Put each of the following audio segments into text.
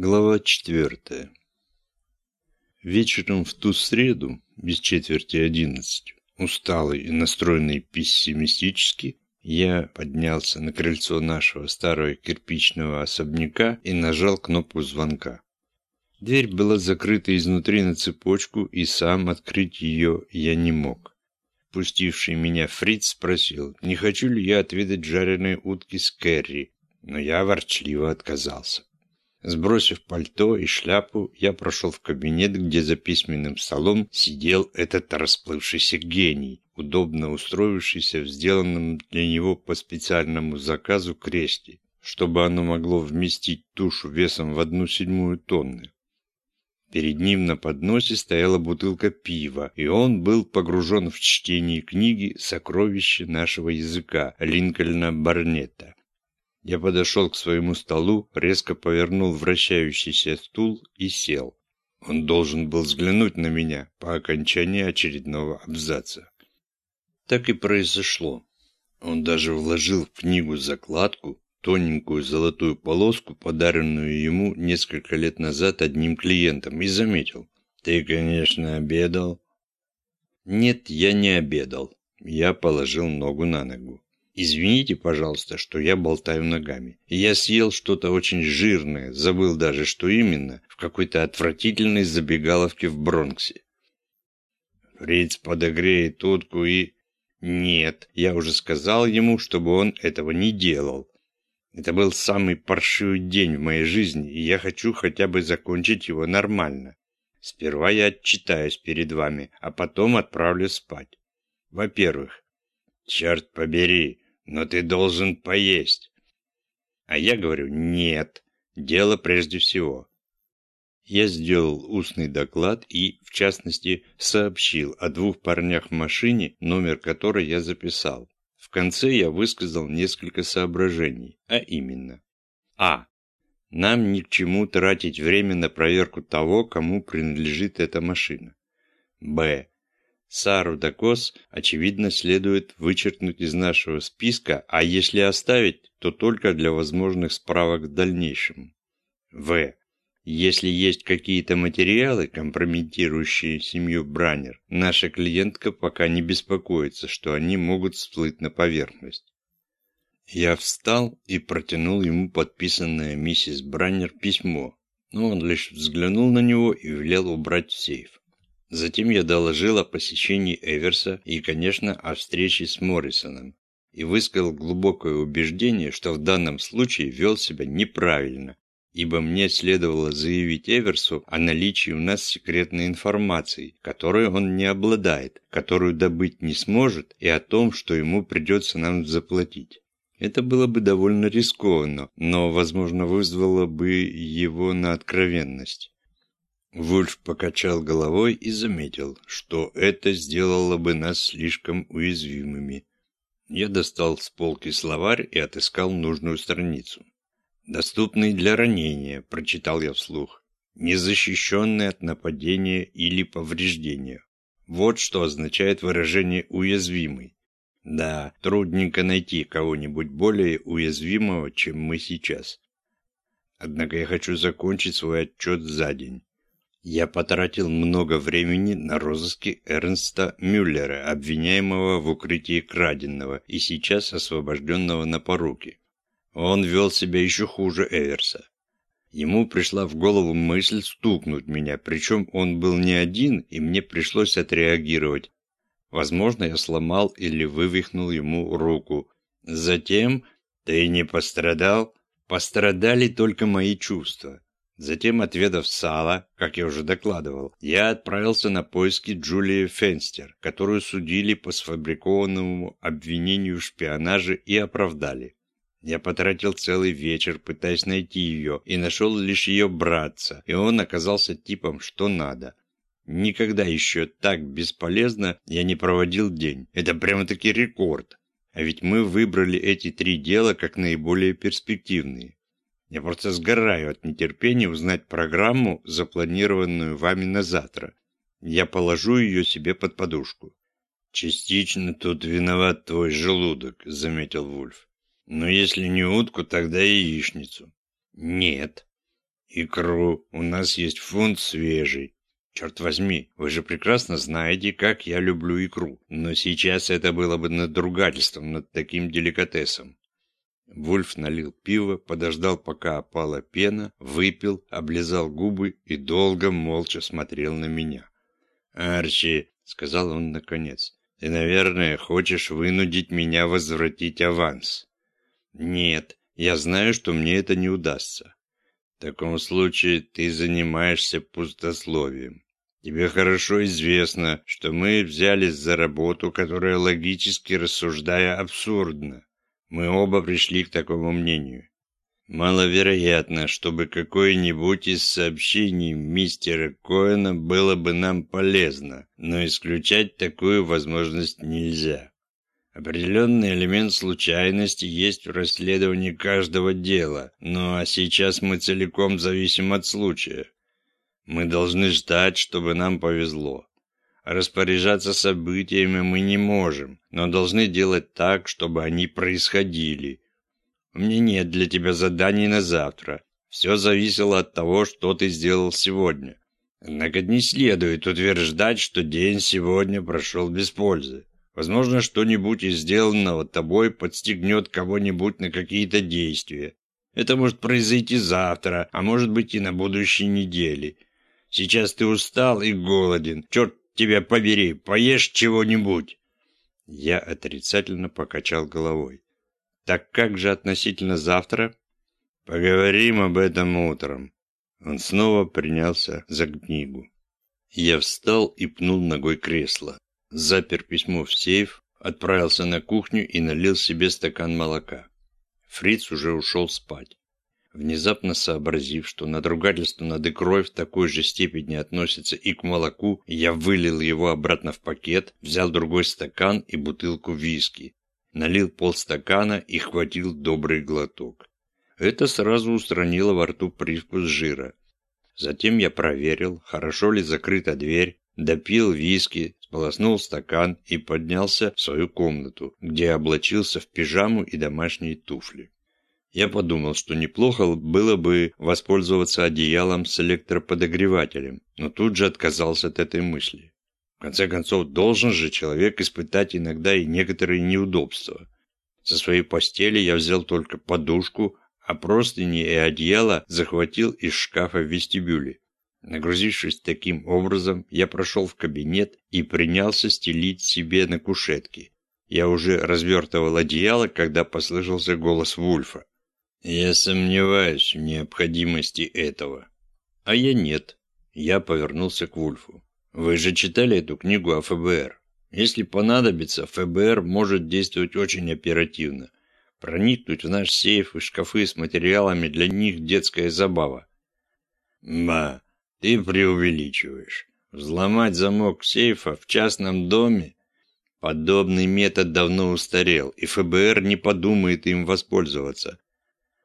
Глава четвертая. Вечером в ту среду, без четверти одиннадцать, усталый и настроенный пессимистически, я поднялся на крыльцо нашего старого кирпичного особняка и нажал кнопку звонка. Дверь была закрыта изнутри на цепочку, и сам открыть ее я не мог. Пустивший меня фриц спросил, не хочу ли я отведать жареные утки с Керри, но я ворчливо отказался. Сбросив пальто и шляпу, я прошел в кабинет, где за письменным столом сидел этот расплывшийся гений, удобно устроившийся в сделанном для него по специальному заказу кресте, чтобы оно могло вместить тушу весом в одну седьмую тонны. Перед ним на подносе стояла бутылка пива, и он был погружен в чтение книги «Сокровище нашего языка» Линкольна Барнетта. Я подошел к своему столу, резко повернул вращающийся стул и сел. Он должен был взглянуть на меня по окончании очередного абзаца. Так и произошло. Он даже вложил в книгу закладку, тоненькую золотую полоску, подаренную ему несколько лет назад одним клиентом, и заметил. «Ты, конечно, обедал?» «Нет, я не обедал». Я положил ногу на ногу. Извините, пожалуйста, что я болтаю ногами. Я съел что-то очень жирное, забыл даже, что именно, в какой-то отвратительной забегаловке в Бронксе. Фриц подогреет утку и... Нет, я уже сказал ему, чтобы он этого не делал. Это был самый паршивый день в моей жизни, и я хочу хотя бы закончить его нормально. Сперва я отчитаюсь перед вами, а потом отправлю спать. Во-первых, черт побери, но ты должен поесть. А я говорю, нет, дело прежде всего. Я сделал устный доклад и, в частности, сообщил о двух парнях в машине, номер которой я записал. В конце я высказал несколько соображений, а именно. А. Нам ни к чему тратить время на проверку того, кому принадлежит эта машина. Б. Сару Дакос, очевидно, следует вычеркнуть из нашего списка, а если оставить, то только для возможных справок в дальнейшем. В. Если есть какие-то материалы, компрометирующие семью Браннер, наша клиентка пока не беспокоится, что они могут всплыть на поверхность. Я встал и протянул ему подписанное миссис Браннер письмо, но он лишь взглянул на него и велел убрать в сейф. Затем я доложил о посещении Эверса и, конечно, о встрече с Моррисоном и высказал глубокое убеждение, что в данном случае вел себя неправильно, ибо мне следовало заявить Эверсу о наличии у нас секретной информации, которой он не обладает, которую добыть не сможет, и о том, что ему придется нам заплатить. Это было бы довольно рискованно, но, возможно, вызвало бы его на откровенность. Вульф покачал головой и заметил, что это сделало бы нас слишком уязвимыми. Я достал с полки словарь и отыскал нужную страницу. «Доступный для ранения», – прочитал я вслух. «Незащищенный от нападения или повреждения». Вот что означает выражение «уязвимый». Да, трудненько найти кого-нибудь более уязвимого, чем мы сейчас. Однако я хочу закончить свой отчет за день. Я потратил много времени на розыске Эрнста Мюллера, обвиняемого в укрытии краденного и сейчас освобожденного на поруки. Он вел себя еще хуже Эверса. Ему пришла в голову мысль стукнуть меня, причем он был не один, и мне пришлось отреагировать. Возможно, я сломал или вывихнул ему руку. Затем... Ты не пострадал? Пострадали только мои чувства. Затем, отведав сало, как я уже докладывал, я отправился на поиски Джулии Фенстер, которую судили по сфабрикованному обвинению в шпионаже и оправдали. Я потратил целый вечер, пытаясь найти ее, и нашел лишь ее братца, и он оказался типом что надо. Никогда еще так бесполезно я не проводил день. Это прямо-таки рекорд. А ведь мы выбрали эти три дела как наиболее перспективные. Я просто сгораю от нетерпения узнать программу, запланированную вами на завтра. Я положу ее себе под подушку. «Частично тут виноват твой желудок», — заметил Вульф. «Но если не утку, тогда яичницу». «Нет». «Икру. У нас есть фунт свежий». «Черт возьми, вы же прекрасно знаете, как я люблю икру, но сейчас это было бы надругательством над таким деликатесом». Вульф налил пиво, подождал, пока опала пена, выпил, облизал губы и долго молча смотрел на меня. «Арчи», — сказал он наконец, — «ты, наверное, хочешь вынудить меня возвратить аванс». «Нет, я знаю, что мне это не удастся». «В таком случае ты занимаешься пустословием. Тебе хорошо известно, что мы взялись за работу, которая, логически рассуждая, абсурдна. Мы оба пришли к такому мнению. Маловероятно, чтобы какое-нибудь из сообщений мистера Коэна было бы нам полезно, но исключать такую возможность нельзя. Определенный элемент случайности есть в расследовании каждого дела, ну а сейчас мы целиком зависим от случая. Мы должны ждать, чтобы нам повезло. Распоряжаться событиями мы не можем, но должны делать так, чтобы они происходили. У меня нет для тебя заданий на завтра. Все зависело от того, что ты сделал сегодня. Однако не следует утверждать, что день сегодня прошел без пользы. Возможно, что-нибудь из сделанного тобой подстегнет кого-нибудь на какие-то действия. Это может произойти завтра, а может быть и на будущей неделе. Сейчас ты устал и голоден. Черт тебя побери, поешь чего-нибудь. Я отрицательно покачал головой. Так как же относительно завтра? Поговорим об этом утром. Он снова принялся за книгу. Я встал и пнул ногой кресло. Запер письмо в сейф, отправился на кухню и налил себе стакан молока. Фриц уже ушел спать. Внезапно сообразив, что надругательство над икрой в такой же степени относится и к молоку, я вылил его обратно в пакет, взял другой стакан и бутылку виски. Налил полстакана и хватил добрый глоток. Это сразу устранило во рту привкус жира. Затем я проверил, хорошо ли закрыта дверь, допил виски, сполоснул стакан и поднялся в свою комнату, где облачился в пижаму и домашние туфли. Я подумал, что неплохо было бы воспользоваться одеялом с электроподогревателем, но тут же отказался от этой мысли. В конце концов, должен же человек испытать иногда и некоторые неудобства. Со своей постели я взял только подушку, а простыни и одеяло захватил из шкафа в вестибюле. Нагрузившись таким образом, я прошел в кабинет и принялся стелить себе на кушетке. Я уже развертывал одеяло, когда послышался голос Вульфа. Я сомневаюсь в необходимости этого. А я нет. Я повернулся к Вульфу. Вы же читали эту книгу о ФБР. Если понадобится, ФБР может действовать очень оперативно. Проникнуть в наш сейф и шкафы с материалами для них детская забава. Ма, ты преувеличиваешь. Взломать замок сейфа в частном доме? Подобный метод давно устарел, и ФБР не подумает им воспользоваться.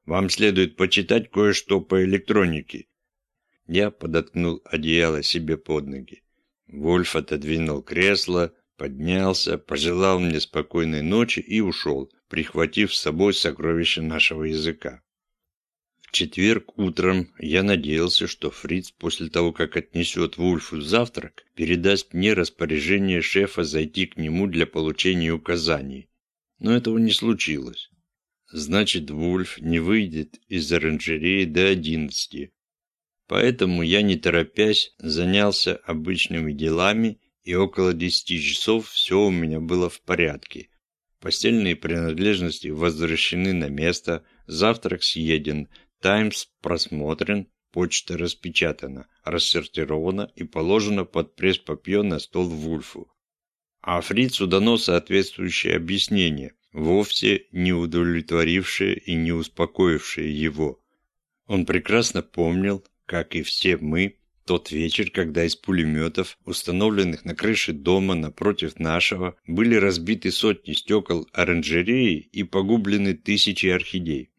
Вам следует почитать кое-что по электронике». Я подоткнул одеяло себе под ноги. Вольф отодвинул кресло, поднялся, пожелал мне спокойной ночи и ушел, прихватив с собой сокровища нашего языка. В четверг утром я надеялся, что Фриц после того, как отнесет Вульфу завтрак, передаст мне распоряжение шефа зайти к нему для получения указаний. Но этого не случилось. Значит, Вульф не выйдет из оранжереи до одиннадцати. Поэтому я, не торопясь, занялся обычными делами, и около десяти часов все у меня было в порядке. Постельные принадлежности возвращены на место, завтрак съеден, Таймс просмотрен, почта распечатана, рассортирована и положена под пресс-папье на стол Вульфу. А фрицу дано соответствующее объяснение – вовсе не удовлетворившее и не успокоившее его. Он прекрасно помнил, как и все мы, тот вечер, когда из пулеметов, установленных на крыше дома напротив нашего, были разбиты сотни стекол оранжереи и погублены тысячи орхидей.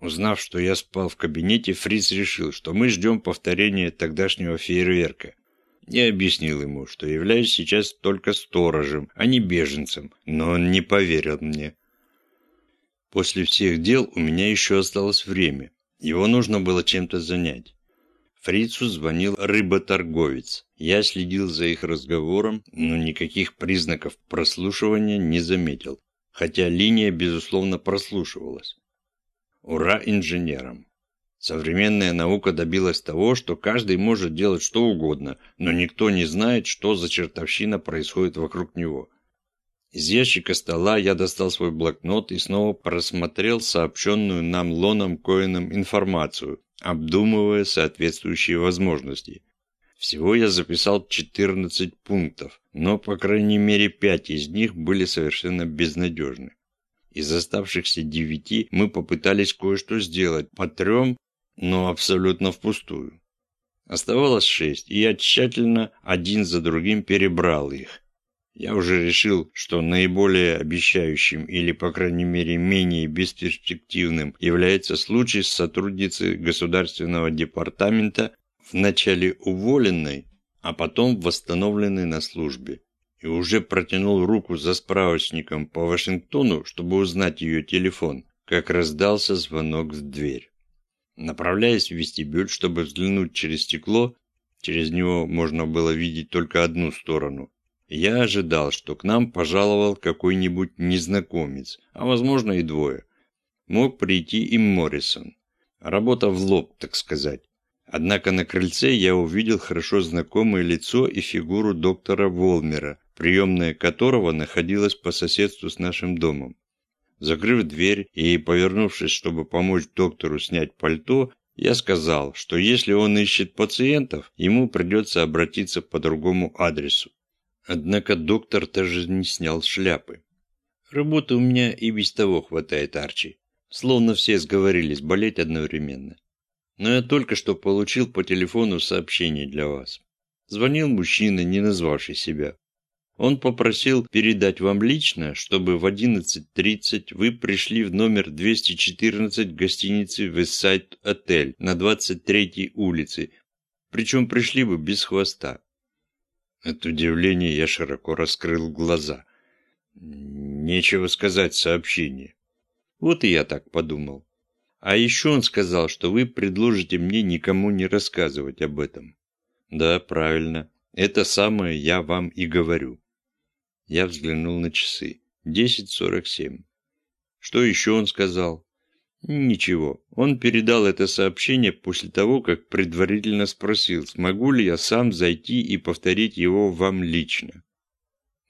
Узнав, что я спал в кабинете, Фриц решил, что мы ждем повторения тогдашнего фейерверка. Я объяснил ему, что являюсь сейчас только сторожем, а не беженцем, но он не поверил мне. После всех дел у меня еще осталось время. Его нужно было чем-то занять. Фрицу звонил рыботорговец. Я следил за их разговором, но никаких признаков прослушивания не заметил, хотя линия, безусловно, прослушивалась. Ура инженерам! Современная наука добилась того, что каждый может делать что угодно, но никто не знает, что за чертовщина происходит вокруг него. Из ящика стола я достал свой блокнот и снова просмотрел сообщенную нам Лоном Коином информацию, обдумывая соответствующие возможности. Всего я записал 14 пунктов, но по крайней мере 5 из них были совершенно безнадежны. Из оставшихся девяти мы попытались кое-что сделать по трем, но абсолютно впустую. Оставалось шесть, и я тщательно один за другим перебрал их. Я уже решил, что наиболее обещающим или, по крайней мере, менее бесперспективным является случай с сотрудницей Государственного департамента, вначале уволенной, а потом восстановленной на службе. И уже протянул руку за справочником по Вашингтону, чтобы узнать ее телефон, как раздался звонок в дверь. Направляясь в вестибюль, чтобы взглянуть через стекло, через него можно было видеть только одну сторону, я ожидал, что к нам пожаловал какой-нибудь незнакомец, а возможно и двое. Мог прийти и Моррисон. Работа в лоб, так сказать. Однако на крыльце я увидел хорошо знакомое лицо и фигуру доктора Волмера, приемная которого находилась по соседству с нашим домом. Закрыв дверь и повернувшись, чтобы помочь доктору снять пальто, я сказал, что если он ищет пациентов, ему придется обратиться по другому адресу. Однако доктор даже не снял шляпы. Работы у меня и без того хватает, Арчи. Словно все сговорились болеть одновременно. Но я только что получил по телефону сообщение для вас. Звонил мужчина, не назвавший себя. Он попросил передать вам лично, чтобы в 11.30 вы пришли в номер 214 гостиницы Westside Отель на 23-й улице, причем пришли бы без хвоста. От удивления я широко раскрыл глаза. Нечего сказать сообщение. Вот и я так подумал. А еще он сказал, что вы предложите мне никому не рассказывать об этом. Да, правильно. Это самое я вам и говорю. Я взглянул на часы. Десять сорок семь. Что еще он сказал? Ничего. Он передал это сообщение после того, как предварительно спросил, смогу ли я сам зайти и повторить его вам лично.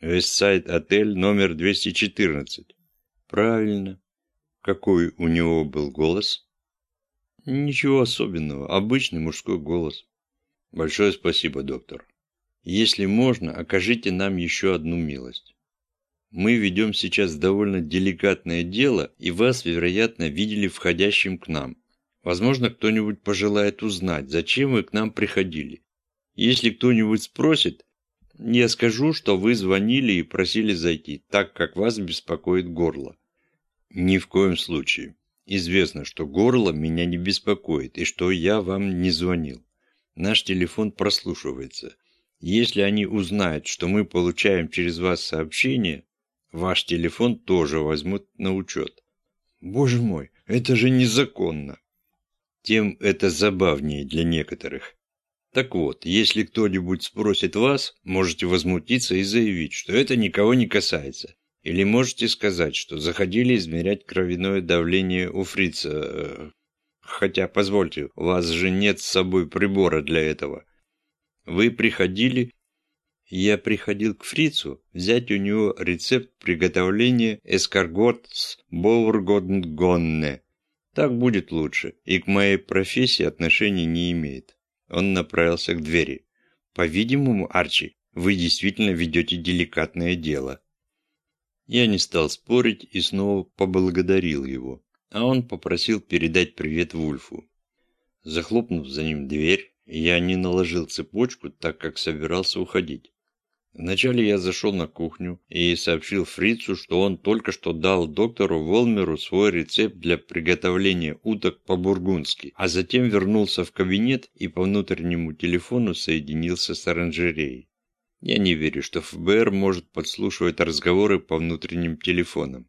Вестсайд отель номер 214. Правильно. Какой у него был голос? Ничего особенного. Обычный мужской голос. Большое спасибо, доктор. Если можно, окажите нам еще одну милость. Мы ведем сейчас довольно деликатное дело, и вас, вероятно, видели входящим к нам. Возможно, кто-нибудь пожелает узнать, зачем вы к нам приходили. Если кто-нибудь спросит, я скажу, что вы звонили и просили зайти, так как вас беспокоит горло. Ни в коем случае. Известно, что горло меня не беспокоит и что я вам не звонил. Наш телефон прослушивается. Если они узнают, что мы получаем через вас сообщение, Ваш телефон тоже возьмут на учет. Боже мой, это же незаконно. Тем это забавнее для некоторых. Так вот, если кто-нибудь спросит вас, можете возмутиться и заявить, что это никого не касается. Или можете сказать, что заходили измерять кровяное давление у фрица. Э, хотя, позвольте, у вас же нет с собой прибора для этого. Вы приходили я приходил к фрицу взять у него рецепт приготовления эскаргот с боургонгонне. Так будет лучше, и к моей профессии отношения не имеет. Он направился к двери. По-видимому, Арчи, вы действительно ведете деликатное дело. Я не стал спорить и снова поблагодарил его, а он попросил передать привет Вульфу. Захлопнув за ним дверь, я не наложил цепочку, так как собирался уходить. Вначале я зашел на кухню и сообщил фрицу, что он только что дал доктору Волмеру свой рецепт для приготовления уток по-бургундски, а затем вернулся в кабинет и по внутреннему телефону соединился с оранжереей. Я не верю, что ФБР может подслушивать разговоры по внутренним телефонам.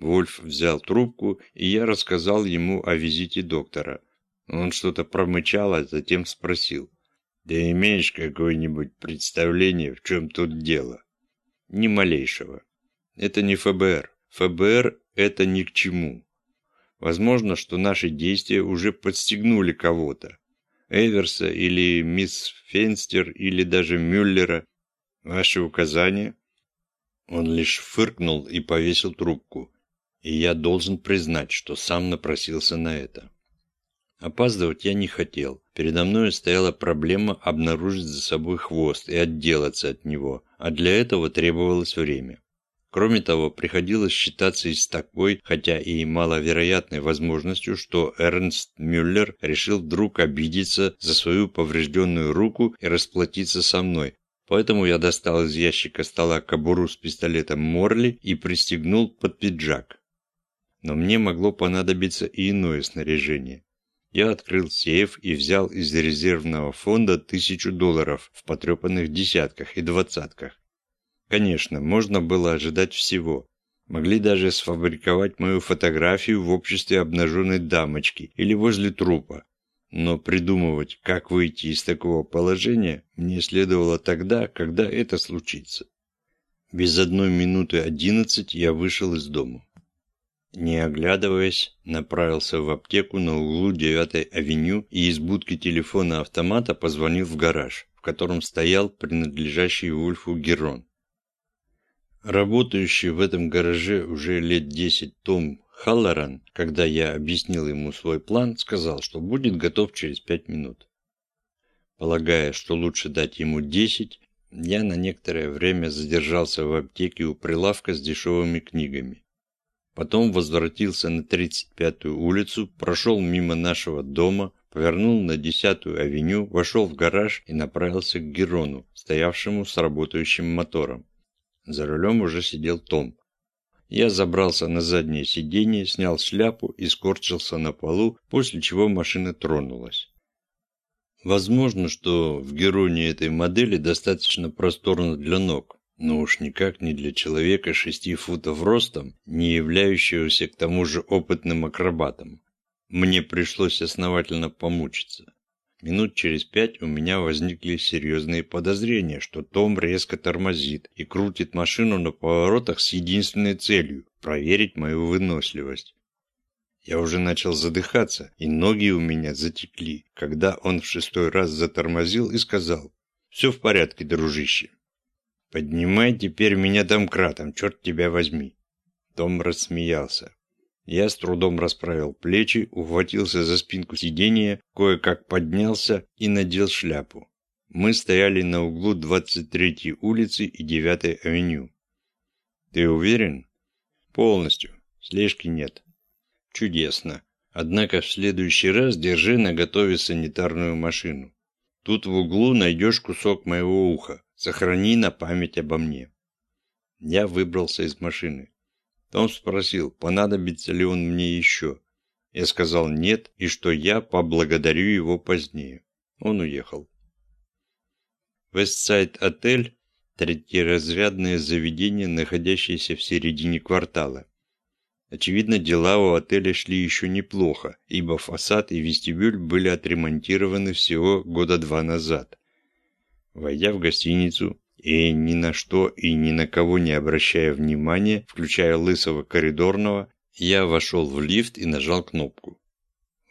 Вольф взял трубку, и я рассказал ему о визите доктора. Он что-то промычал, а затем спросил. «Ты имеешь какое-нибудь представление, в чем тут дело?» «Ни малейшего. Это не ФБР. ФБР – это ни к чему. Возможно, что наши действия уже подстегнули кого-то. Эверса или мисс Фенстер или даже Мюллера. Ваши указания?» Он лишь фыркнул и повесил трубку. И я должен признать, что сам напросился на это. Опаздывать я не хотел. Передо мной стояла проблема обнаружить за собой хвост и отделаться от него, а для этого требовалось время. Кроме того, приходилось считаться и с такой, хотя и маловероятной возможностью, что Эрнст Мюллер решил вдруг обидеться за свою поврежденную руку и расплатиться со мной. Поэтому я достал из ящика стола кобуру с пистолетом Морли и пристегнул под пиджак. Но мне могло понадобиться и иное снаряжение. Я открыл сейф и взял из резервного фонда тысячу долларов в потрепанных десятках и двадцатках. Конечно, можно было ожидать всего. Могли даже сфабриковать мою фотографию в обществе обнаженной дамочки или возле трупа. Но придумывать, как выйти из такого положения, мне следовало тогда, когда это случится. Без одной минуты одиннадцать я вышел из дома. Не оглядываясь, направился в аптеку на углу 9-й авеню и из будки телефона-автомата позвонил в гараж, в котором стоял принадлежащий Ульфу Герон. Работающий в этом гараже уже лет 10 Том Халлоран, когда я объяснил ему свой план, сказал, что будет готов через 5 минут. Полагая, что лучше дать ему 10, я на некоторое время задержался в аптеке у прилавка с дешевыми книгами. Потом возвратился на 35-ю улицу, прошел мимо нашего дома, повернул на 10-ю авеню, вошел в гараж и направился к Герону, стоявшему с работающим мотором. За рулем уже сидел Том. Я забрался на заднее сиденье, снял шляпу и скорчился на полу, после чего машина тронулась. Возможно, что в Героне этой модели достаточно просторно для ног, но уж никак не для человека шести футов ростом, не являющегося к тому же опытным акробатом. Мне пришлось основательно помучиться. Минут через пять у меня возникли серьезные подозрения, что Том резко тормозит и крутит машину на поворотах с единственной целью – проверить мою выносливость. Я уже начал задыхаться, и ноги у меня затекли, когда он в шестой раз затормозил и сказал «Все в порядке, дружище, «Поднимай теперь меня домкратом, черт тебя возьми!» Том рассмеялся. Я с трудом расправил плечи, ухватился за спинку сиденья, кое-как поднялся и надел шляпу. Мы стояли на углу 23-й улицы и 9-й авеню. «Ты уверен?» «Полностью. Слежки нет». «Чудесно. Однако в следующий раз держи на готове санитарную машину. Тут в углу найдешь кусок моего уха. Сохрани на память обо мне. Я выбрался из машины. Том спросил, понадобится ли он мне еще. Я сказал нет, и что я поблагодарю его позднее. Он уехал. Вестсайд-отель – третьеразрядное заведение, находящееся в середине квартала. Очевидно, дела у отеля шли еще неплохо, ибо фасад и вестибюль были отремонтированы всего года два назад. Войдя в гостиницу и ни на что и ни на кого не обращая внимания, включая лысого коридорного, я вошел в лифт и нажал кнопку.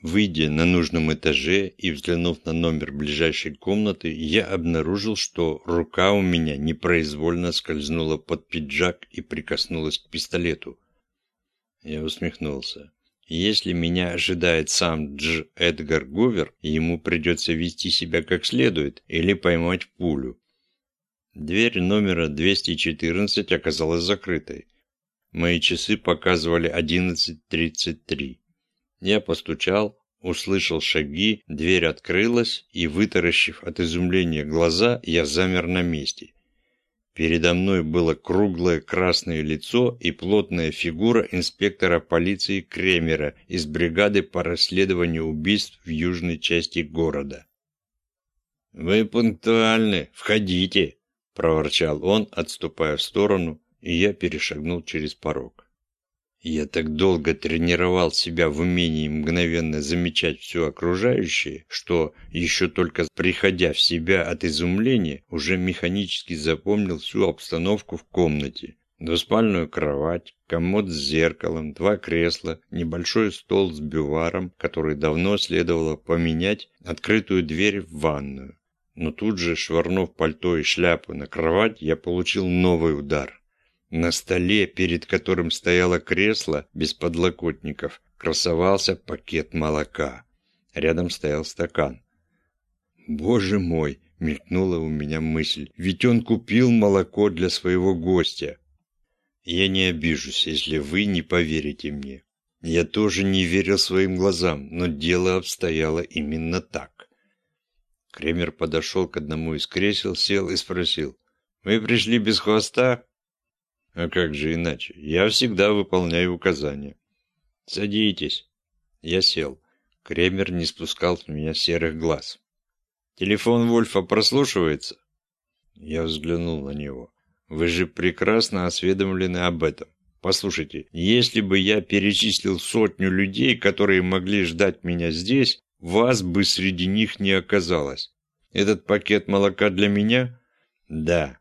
Выйдя на нужном этаже и взглянув на номер ближайшей комнаты, я обнаружил, что рука у меня непроизвольно скользнула под пиджак и прикоснулась к пистолету. Я усмехнулся. Если меня ожидает сам Дж. Эдгар Говер, ему придется вести себя как следует или поймать пулю. Дверь номера 214 оказалась закрытой. Мои часы показывали 11.33. Я постучал, услышал шаги, дверь открылась, и, вытаращив от изумления глаза, я замер на месте. Передо мной было круглое красное лицо и плотная фигура инспектора полиции Кремера из бригады по расследованию убийств в южной части города. «Вы пунктуальны, входите!» – проворчал он, отступая в сторону, и я перешагнул через порог. Я так долго тренировал себя в умении мгновенно замечать все окружающее, что, еще только приходя в себя от изумления, уже механически запомнил всю обстановку в комнате. Двуспальную кровать, комод с зеркалом, два кресла, небольшой стол с бюваром, который давно следовало поменять, открытую дверь в ванную. Но тут же, швырнув пальто и шляпу на кровать, я получил новый удар. На столе, перед которым стояло кресло без подлокотников, красовался пакет молока. Рядом стоял стакан. «Боже мой!» — мелькнула у меня мысль. «Ведь он купил молоко для своего гостя!» «Я не обижусь, если вы не поверите мне. Я тоже не верил своим глазам, но дело обстояло именно так». Кремер подошел к одному из кресел, сел и спросил. «Вы пришли без хвоста?» А как же иначе? Я всегда выполняю указания. Садитесь. Я сел. Кремер не спускал с меня серых глаз. Телефон Вольфа прослушивается? Я взглянул на него. Вы же прекрасно осведомлены об этом. Послушайте, если бы я перечислил сотню людей, которые могли ждать меня здесь, вас бы среди них не оказалось. Этот пакет молока для меня? Да,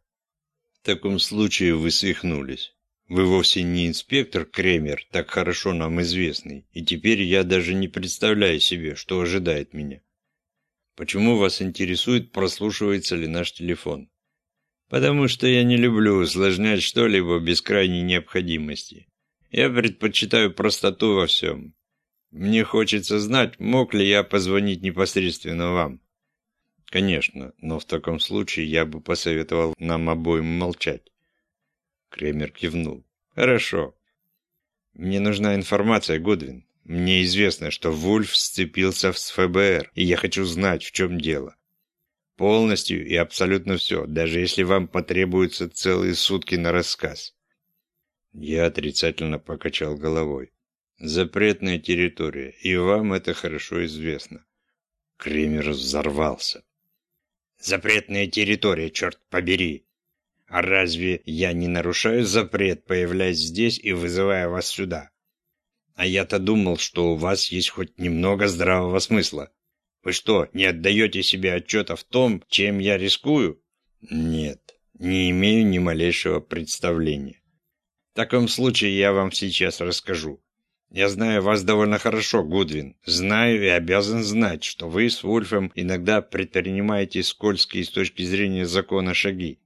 в таком случае вы свихнулись. Вы вовсе не инспектор Кремер, так хорошо нам известный, и теперь я даже не представляю себе, что ожидает меня. Почему вас интересует, прослушивается ли наш телефон? Потому что я не люблю усложнять что-либо без крайней необходимости. Я предпочитаю простоту во всем. Мне хочется знать, мог ли я позвонить непосредственно вам. Конечно, но в таком случае я бы посоветовал нам обоим молчать. Кремер кивнул. Хорошо. Мне нужна информация, Гудвин. Мне известно, что Вульф сцепился с ФБР, и я хочу знать, в чем дело. Полностью и абсолютно все, даже если вам потребуются целые сутки на рассказ. Я отрицательно покачал головой. Запретная территория, и вам это хорошо известно. Кремер взорвался. Запретная территория, черт побери. А разве я не нарушаю запрет, появляясь здесь и вызывая вас сюда? А я-то думал, что у вас есть хоть немного здравого смысла. Вы что, не отдаете себе отчета в том, чем я рискую? Нет, не имею ни малейшего представления. В таком случае я вам сейчас расскажу. Я знаю вас довольно хорошо, Гудвин. Знаю и обязан знать, что вы с Вульфом иногда предпринимаете скользкие с точки зрения закона шаги.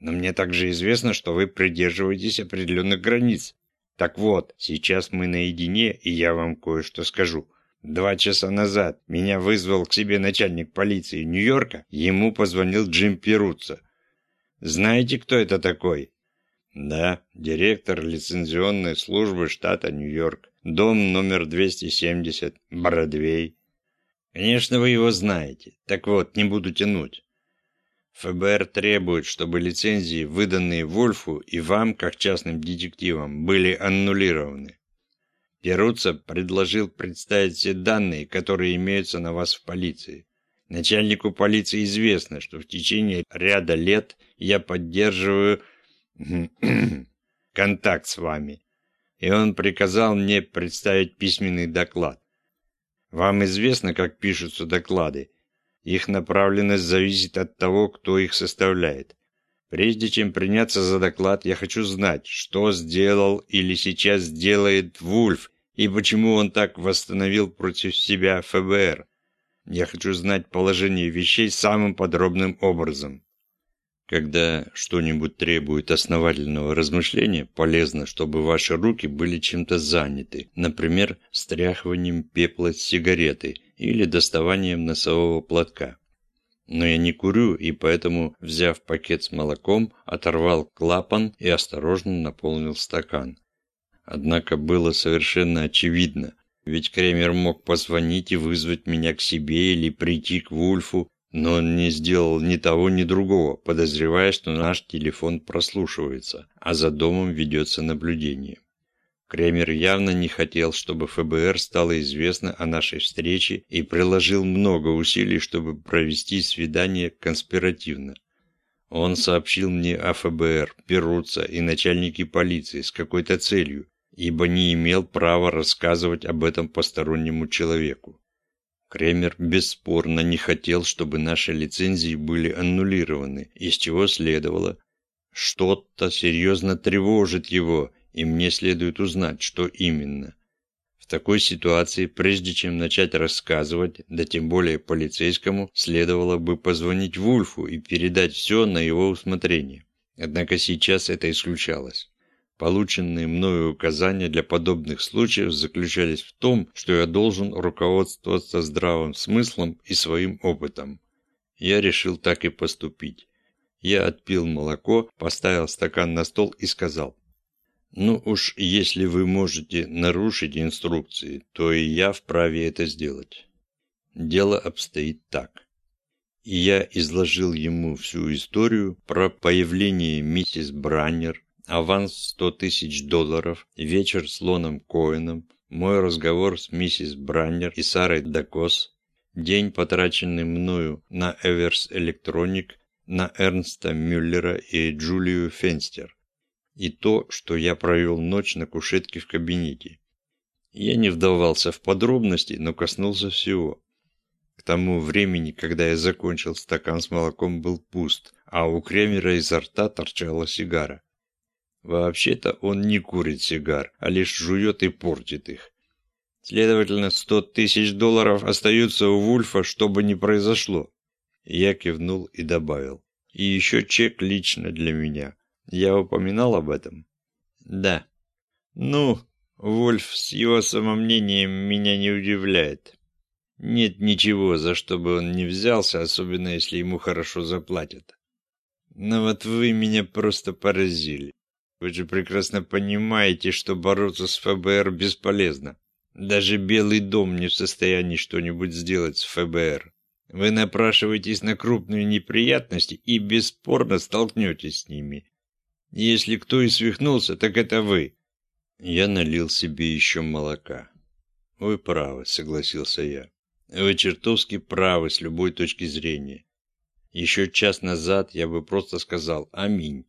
Но мне также известно, что вы придерживаетесь определенных границ. Так вот, сейчас мы наедине, и я вам кое-что скажу. Два часа назад меня вызвал к себе начальник полиции Нью-Йорка, ему позвонил Джим Перуццо. Знаете, кто это такой? Да, директор лицензионной службы штата Нью-Йорк. Дом номер 270, Бродвей. Конечно, вы его знаете. Так вот, не буду тянуть. ФБР требует, чтобы лицензии, выданные Вольфу и вам, как частным детективам, были аннулированы. Перуца предложил представить все данные, которые имеются на вас в полиции. Начальнику полиции известно, что в течение ряда лет я поддерживаю контакт с вами и он приказал мне представить письменный доклад. Вам известно, как пишутся доклады. Их направленность зависит от того, кто их составляет. Прежде чем приняться за доклад, я хочу знать, что сделал или сейчас сделает Вульф и почему он так восстановил против себя ФБР. Я хочу знать положение вещей самым подробным образом. Когда что-нибудь требует основательного размышления, полезно, чтобы ваши руки были чем-то заняты, например, стряхиванием пепла с сигареты или доставанием носового платка. Но я не курю, и поэтому, взяв пакет с молоком, оторвал клапан и осторожно наполнил стакан. Однако было совершенно очевидно, ведь Кремер мог позвонить и вызвать меня к себе или прийти к Вульфу, но он не сделал ни того, ни другого, подозревая, что наш телефон прослушивается, а за домом ведется наблюдение. Кремер явно не хотел, чтобы ФБР стало известно о нашей встрече и приложил много усилий, чтобы провести свидание конспиративно. Он сообщил мне о ФБР, Перуца и начальнике полиции с какой-то целью, ибо не имел права рассказывать об этом постороннему человеку. Кремер бесспорно не хотел, чтобы наши лицензии были аннулированы, из чего следовало, что-то серьезно тревожит его, и мне следует узнать, что именно. В такой ситуации, прежде чем начать рассказывать, да тем более полицейскому, следовало бы позвонить Вульфу и передать все на его усмотрение. Однако сейчас это исключалось. Полученные мною указания для подобных случаев заключались в том, что я должен руководствоваться здравым смыслом и своим опытом. Я решил так и поступить. Я отпил молоко, поставил стакан на стол и сказал. «Ну уж, если вы можете нарушить инструкции, то и я вправе это сделать. Дело обстоит так». И я изложил ему всю историю про появление миссис Браннер, аванс 100 тысяч долларов, вечер с Лоном Коэном, мой разговор с миссис Браннер и Сарой Дакос, день, потраченный мною на Эверс Электроник, на Эрнста Мюллера и Джулию Фенстер, и то, что я провел ночь на кушетке в кабинете. Я не вдавался в подробности, но коснулся всего. К тому времени, когда я закончил, стакан с молоком был пуст, а у Кремера изо рта торчала сигара. Вообще-то он не курит сигар, а лишь жует и портит их. Следовательно, сто тысяч долларов остаются у Вульфа, что бы ни произошло. Я кивнул и добавил. И еще чек лично для меня. Я упоминал об этом? Да. Ну, Вульф с его самомнением меня не удивляет. Нет ничего, за что бы он не взялся, особенно если ему хорошо заплатят. Но вот вы меня просто поразили. Вы же прекрасно понимаете, что бороться с ФБР бесполезно. Даже Белый дом не в состоянии что-нибудь сделать с ФБР. Вы напрашиваетесь на крупные неприятности и бесспорно столкнетесь с ними. Если кто и свихнулся, так это вы. Я налил себе еще молока. Вы правы, согласился я. Вы чертовски правы с любой точки зрения. Еще час назад я бы просто сказал «Аминь».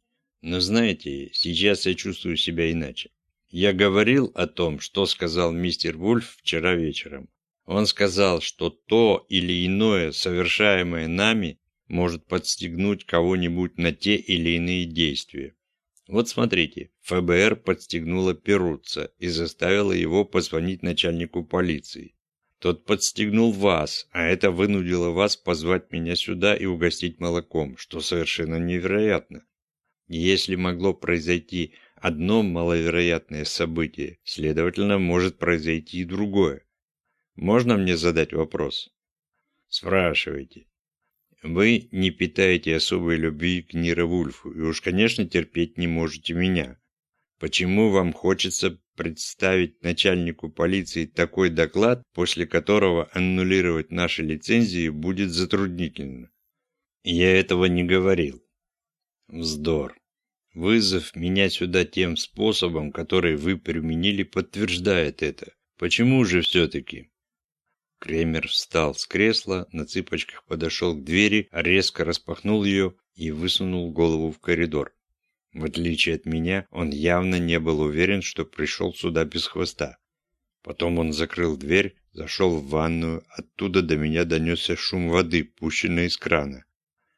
Но знаете, сейчас я чувствую себя иначе. Я говорил о том, что сказал мистер Вульф вчера вечером. Он сказал, что то или иное, совершаемое нами, может подстегнуть кого-нибудь на те или иные действия. Вот смотрите, ФБР подстегнуло Перуца и заставило его позвонить начальнику полиции. Тот подстегнул вас, а это вынудило вас позвать меня сюда и угостить молоком, что совершенно невероятно. Если могло произойти одно маловероятное событие, следовательно, может произойти и другое. Можно мне задать вопрос? Спрашивайте. Вы не питаете особой любви к Ниро Вульфу и уж, конечно, терпеть не можете меня. Почему вам хочется представить начальнику полиции такой доклад, после которого аннулировать наши лицензии будет затруднительно? Я этого не говорил. Вздор. Вызов меня сюда тем способом, который вы применили, подтверждает это. Почему же все-таки? Кремер встал с кресла, на цыпочках подошел к двери, резко распахнул ее и высунул голову в коридор. В отличие от меня, он явно не был уверен, что пришел сюда без хвоста. Потом он закрыл дверь, зашел в ванную, оттуда до меня донесся шум воды, пущенной из крана.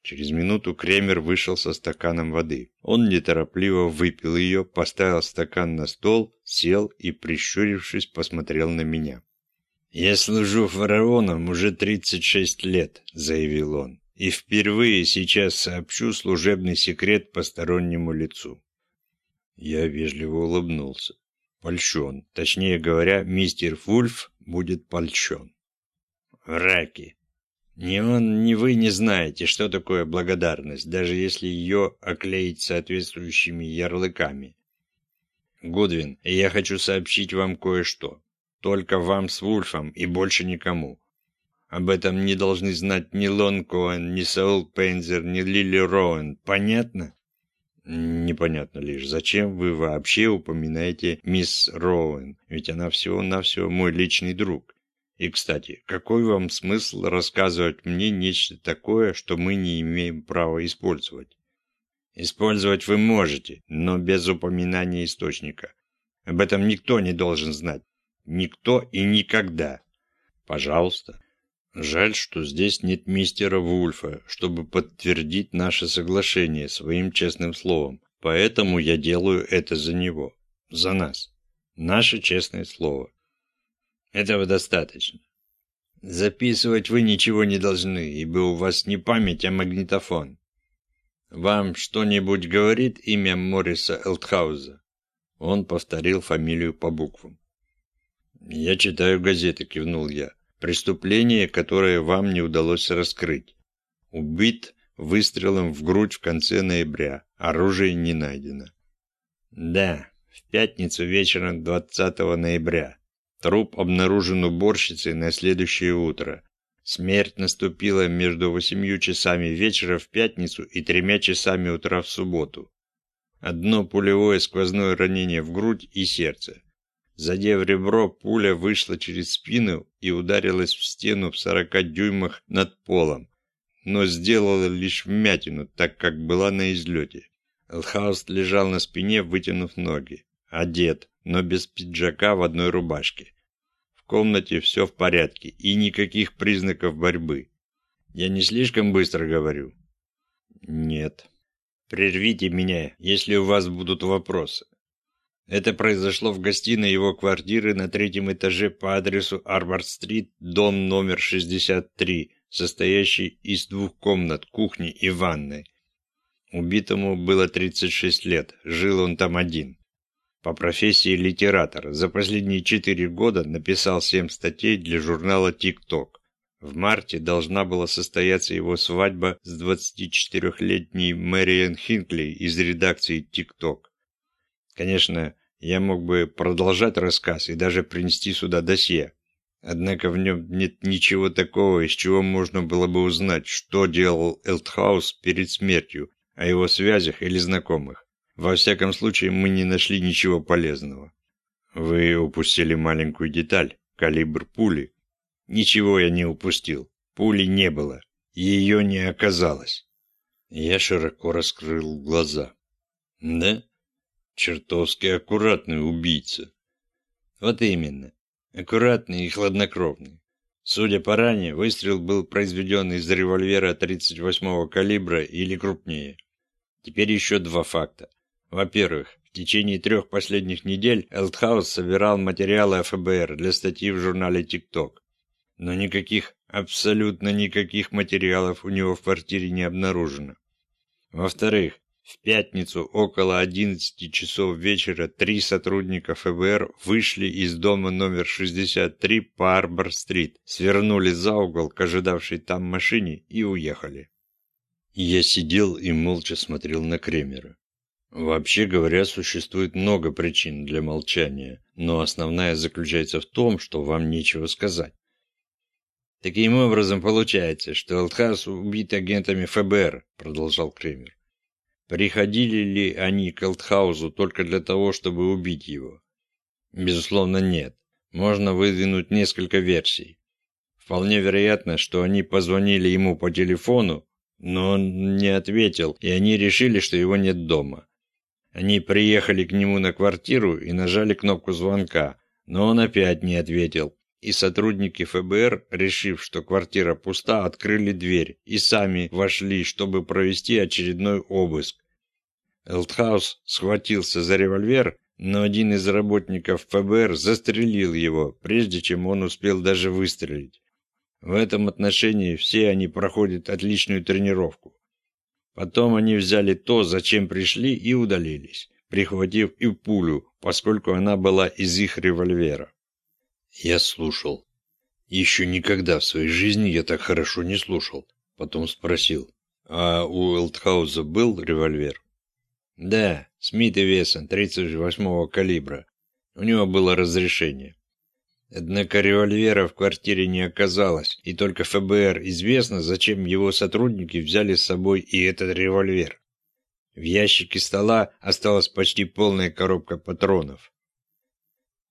Через минуту Кремер вышел со стаканом воды. Он неторопливо выпил ее, поставил стакан на стол, сел и, прищурившись, посмотрел на меня. «Я служу фараоном уже 36 лет», — заявил он, «и впервые сейчас сообщу служебный секрет постороннему лицу». Я вежливо улыбнулся. Польщен. Точнее говоря, мистер Вульф будет польщен. «Враки», ни он, ни вы не знаете, что такое благодарность, даже если ее оклеить соответствующими ярлыками. Гудвин, я хочу сообщить вам кое-что. Только вам с Вульфом и больше никому. Об этом не должны знать ни Лон Коэн, ни Саул Пензер, ни Лили Роуэн. Понятно? Непонятно лишь, зачем вы вообще упоминаете мисс Роуэн, ведь она всего-навсего мой личный друг. И, кстати, какой вам смысл рассказывать мне нечто такое, что мы не имеем права использовать? Использовать вы можете, но без упоминания источника. Об этом никто не должен знать. Никто и никогда. Пожалуйста. Жаль, что здесь нет мистера Вульфа, чтобы подтвердить наше соглашение своим честным словом. Поэтому я делаю это за него. За нас. Наше честное слово. Этого достаточно. Записывать вы ничего не должны, ибо у вас не память, а магнитофон. Вам что-нибудь говорит имя Морриса Элтхауза? Он повторил фамилию по буквам. «Я читаю газеты», — кивнул я. «Преступление, которое вам не удалось раскрыть. Убит выстрелом в грудь в конце ноября. Оружие не найдено». «Да, в пятницу вечером 20 ноября. Труп обнаружен уборщицей на следующее утро. Смерть наступила между восемью часами вечера в пятницу и тремя часами утра в субботу. Одно пулевое сквозное ранение в грудь и сердце. Задев ребро, пуля вышла через спину и ударилась в стену в сорока дюймах над полом, но сделала лишь вмятину, так как была на излете. Элхауст лежал на спине, вытянув ноги, одет, но без пиджака в одной рубашке. В комнате все в порядке и никаких признаков борьбы. Я не слишком быстро говорю? Нет. Прервите меня, если у вас будут вопросы. Это произошло в гостиной его квартиры на третьем этаже по адресу Арбор-стрит, дом номер 63, состоящий из двух комнат, кухни и ванной. Убитому было 36 лет, жил он там один. По профессии литератор, за последние четыре года написал семь статей для журнала «Тик-Ток». В марте должна была состояться его свадьба с 24-летней Мэриэн Хинкли из редакции «ТикТок». Конечно, я мог бы продолжать рассказ и даже принести сюда досье. Однако в нем нет ничего такого, из чего можно было бы узнать, что делал Элтхаус перед смертью, о его связях или знакомых. Во всяком случае, мы не нашли ничего полезного. Вы упустили маленькую деталь – калибр пули, Ничего я не упустил. Пули не было. Ее не оказалось. Я широко раскрыл глаза. Да? Чертовски аккуратный убийца. Вот именно. Аккуратный и хладнокровный. Судя по ране, выстрел был произведен из револьвера 38-го калибра или крупнее. Теперь еще два факта. Во-первых, в течение трех последних недель Элтхаус собирал материалы ФБР для статьи в журнале «ТикТок» но никаких, абсолютно никаких материалов у него в квартире не обнаружено. Во-вторых, в пятницу около 11 часов вечера три сотрудника ФБР вышли из дома номер 63 по Арбор-стрит, свернули за угол к ожидавшей там машине и уехали. Я сидел и молча смотрел на Кремера. Вообще говоря, существует много причин для молчания, но основная заключается в том, что вам нечего сказать. Таким образом, получается, что Алтхас убит агентами ФБР, продолжал Кремер. Приходили ли они к Алтхаузу только для того, чтобы убить его? Безусловно, нет. Можно выдвинуть несколько версий. Вполне вероятно, что они позвонили ему по телефону, но он не ответил, и они решили, что его нет дома. Они приехали к нему на квартиру и нажали кнопку звонка, но он опять не ответил, и сотрудники ФБР, решив, что квартира пуста, открыли дверь и сами вошли, чтобы провести очередной обыск. Элтхаус схватился за револьвер, но один из работников ФБР застрелил его, прежде чем он успел даже выстрелить. В этом отношении все они проходят отличную тренировку. Потом они взяли то, зачем пришли, и удалились, прихватив и пулю, поскольку она была из их револьвера. Я слушал. Еще никогда в своей жизни я так хорошо не слушал. Потом спросил, а у Элтхауза был револьвер? Да, Смит и Вессон, 38-го калибра. У него было разрешение. Однако револьвера в квартире не оказалось, и только ФБР известно, зачем его сотрудники взяли с собой и этот револьвер. В ящике стола осталась почти полная коробка патронов.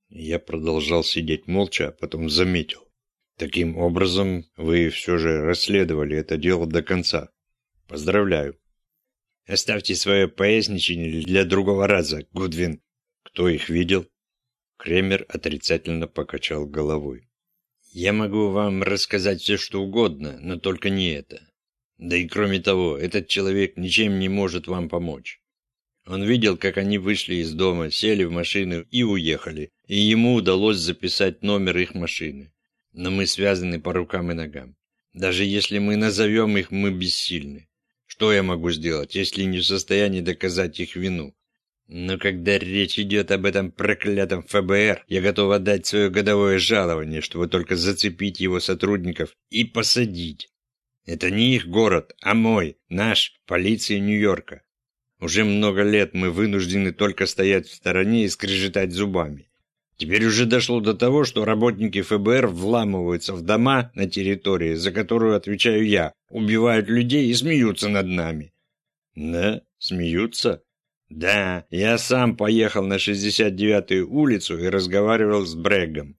Я продолжал сидеть молча, а потом заметил. Таким образом, вы все же расследовали это дело до конца. Поздравляю. Оставьте свое поясничание для другого раза, Гудвин. Кто их видел? Кремер отрицательно покачал головой. «Я могу вам рассказать все, что угодно, но только не это. Да и кроме того, этот человек ничем не может вам помочь. Он видел, как они вышли из дома, сели в машину и уехали, и ему удалось записать номер их машины. Но мы связаны по рукам и ногам. Даже если мы назовем их, мы бессильны. Что я могу сделать, если не в состоянии доказать их вину? Но когда речь идет об этом проклятом ФБР, я готов отдать свое годовое жалование, чтобы только зацепить его сотрудников и посадить. Это не их город, а мой, наш, полиции Нью-Йорка. Уже много лет мы вынуждены только стоять в стороне и скрежетать зубами. Теперь уже дошло до того, что работники ФБР вламываются в дома на территории, за которую отвечаю я, убивают людей и смеются над нами. Да, смеются? Да, я сам поехал на 69-ю улицу и разговаривал с Брэггом.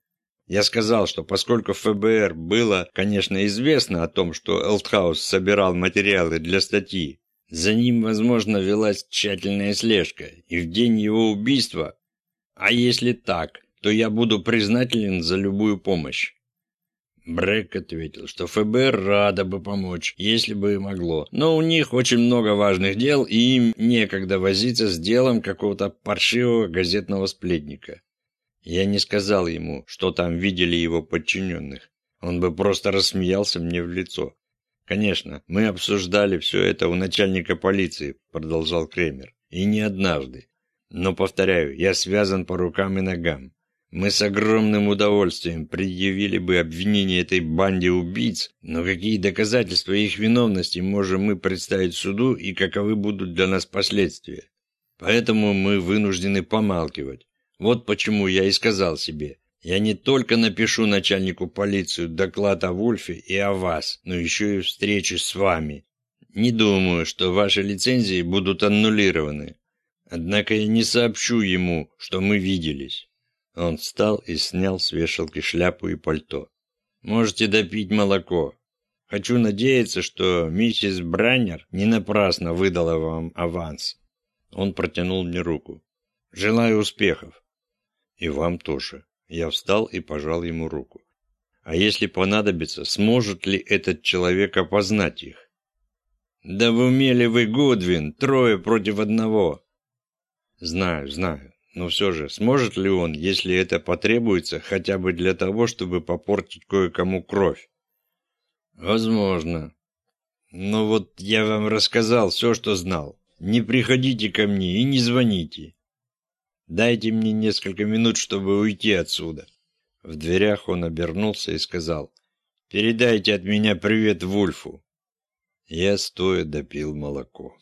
Я сказал, что поскольку ФБР было, конечно, известно о том, что Элтхаус собирал материалы для статьи, за ним, возможно, велась тщательная слежка, и в день его убийства... А если так, то я буду признателен за любую помощь. Брэк ответил, что ФБР рада бы помочь, если бы могло, но у них очень много важных дел, и им некогда возиться с делом какого-то паршивого газетного сплетника. Я не сказал ему, что там видели его подчиненных. Он бы просто рассмеялся мне в лицо. «Конечно, мы обсуждали все это у начальника полиции», — продолжал Кремер. «И не однажды. Но, повторяю, я связан по рукам и ногам. Мы с огромным удовольствием предъявили бы обвинение этой банде убийц, но какие доказательства их виновности можем мы представить суду и каковы будут для нас последствия? Поэтому мы вынуждены помалкивать. Вот почему я и сказал себе, я не только напишу начальнику полицию доклад о Вульфе и о вас, но еще и встречу с вами. Не думаю, что ваши лицензии будут аннулированы. Однако я не сообщу ему, что мы виделись. Он встал и снял с вешалки шляпу и пальто. Можете допить молоко. Хочу надеяться, что миссис Браннер не напрасно выдала вам аванс. Он протянул мне руку. Желаю успехов. И вам тоже. Я встал и пожал ему руку. А если понадобится, сможет ли этот человек опознать их? Да вы умели вы, Гудвин, трое против одного. Знаю, знаю. Но все же, сможет ли он, если это потребуется, хотя бы для того, чтобы попортить кое-кому кровь? Возможно. Но вот я вам рассказал все, что знал. Не приходите ко мне и не звоните. Дайте мне несколько минут, чтобы уйти отсюда». В дверях он обернулся и сказал, «Передайте от меня привет Вульфу». Я стоя допил молоко.